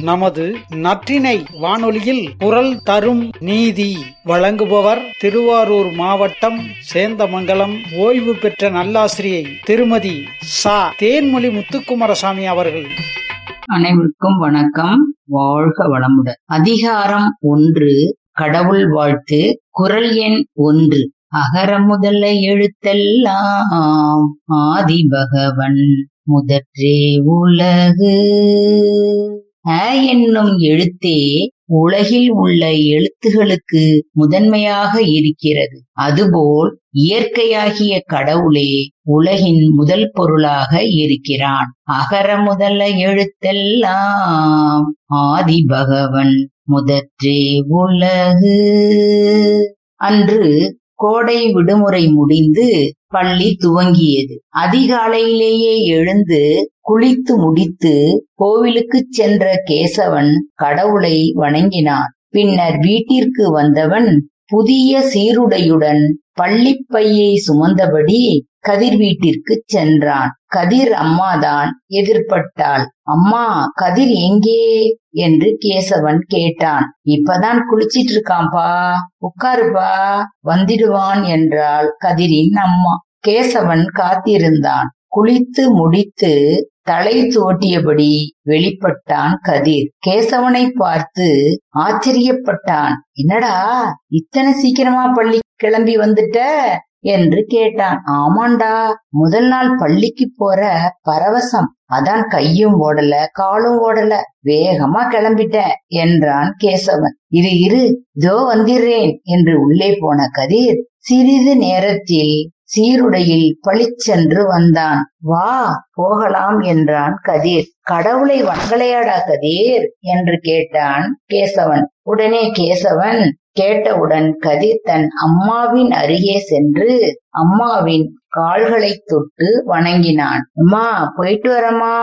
நமது நற்றினை வானொலியில் குரல் தரும் நீதி வழங்குபவர் திருவாரூர் மாவட்டம் சேந்தமங்கலம் ஓய்வு பெற்ற நல்லாசிரியை திருமதி சா. தேன்மொழி முத்துக்குமாரசாமி அவர்கள். அனைவருக்கும் வணக்கம். வாழ்க வளமுடன். அதிகாரம் ஒன்று கடவுள் வாழ்த்து குரல் எண் ஒன்று. அகர முதல்ல எழுத்தெல்லாம். ஆதி பகவன் முதற்றே உலகு. அ என்னும் எழுத்தே உலகில் உள்ள எழுத்துகளுக்கு முதன்மையாக இருக்கிறது. அதுபோல் இயற்கையாகிய கடவுளே உலகின் முதல் பொருளாக இருக்கிறான். அகர முதல எழுத்தெல்லாம் ஆதி பகவன் முதற்றே உலகு. அன்று கோடை விடுமுறை முடிந்து பள்ளி துவங்கியது. அதிகாலையிலேயே எழுந்து குளித்து முடித்து கோவிலுக்கு சென்ற கேசவன் கடவுளை வணங்கினான். பின்னர் வீட்டிற்கு வந்தவன் புதிய சீருடையுடன் பள்ளிப்பையை சுமந்தபடி கதிர் வீட்டிற்கு சென்றான். கதிர் அம்மாதான் எதிர்பட்டாள். அம்மா கதிர் எங்கே? என்று கேசவன் கேட்டான். இப்பதான் குளிச்சிட்டு இருக்கான்பா உட்காருப்பா. வந்திடுவான் என்றாள் கதிரின் அம்மா. கேசவன் காத்திருந்தான். குளித்து முடித்து தலை தோட்டியபடி வெளிப்பட்டான் கதிர். கேசவனை பார்த்து ஆச்சரியப்பட்டான். என்னடா இத்தனை சீக்கிரமா பள்ளி கிளம்பி வந்துட்ட? என்று கேட்டான். ஆமாண்டா முதல் நாள் பள்ளிக்கு போற பரவசம். அதான் கையும் ஓடல காலும் ஓடல. வேகமா கிளம்பிட்டேன் என்றான் கேசவன். இரு இரு இதோ வந்திடுறேன் என்று உள்ளே போன கதிர் சிறிது நேரத்தில் சீருடையில் பளிச்சென்று வந்தான். வா போகலாம் என்றான் கதிர். கடவுளை வணங்கலையாடா கதிர் என்று கேட்டான் கேசவன். உடனே கேசவன் கேட்டவுடன் கதிர் தன் அம்மாவின் அருகே சென்று அம்மாவின் கால்களை தொட்டு வணங்கினான். அம்மா போயிட்டு வரமா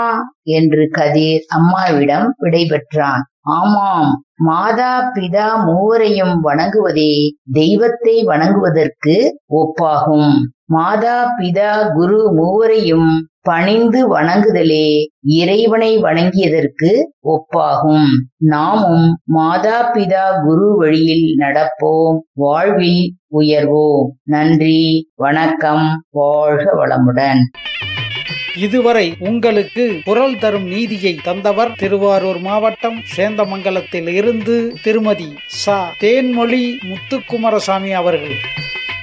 என்று கதிர் அம்மாவிடம் விடைபெற்றான். ஆமாம் மாதா பிதா மூவரையும் வணங்குவதே தெய்வத்தை வணங்குவதற்கு ஒப்பாகும். மாதா பிதா குரு மூவரையும் பணிந்து வணங்குதலே இறைவனை வணங்கியதற்கு ஒப்பாகும். நாமும் மாதா பிதா குரு வழியில் நடப்போம். வாழ்வில் உயர்வோம். நன்றி. வணக்கம். வாழ்க வளமுடன். இதுவரை உங்களுக்கு குரல் தரும் நீதியை தந்தவர் திருவாரூர் மாவட்டம் சேந்தமங்கலத்தில் இருந்து திருமதி ச. தேன்மொழி முத்துக்குமாரசாமி அவர்கள்.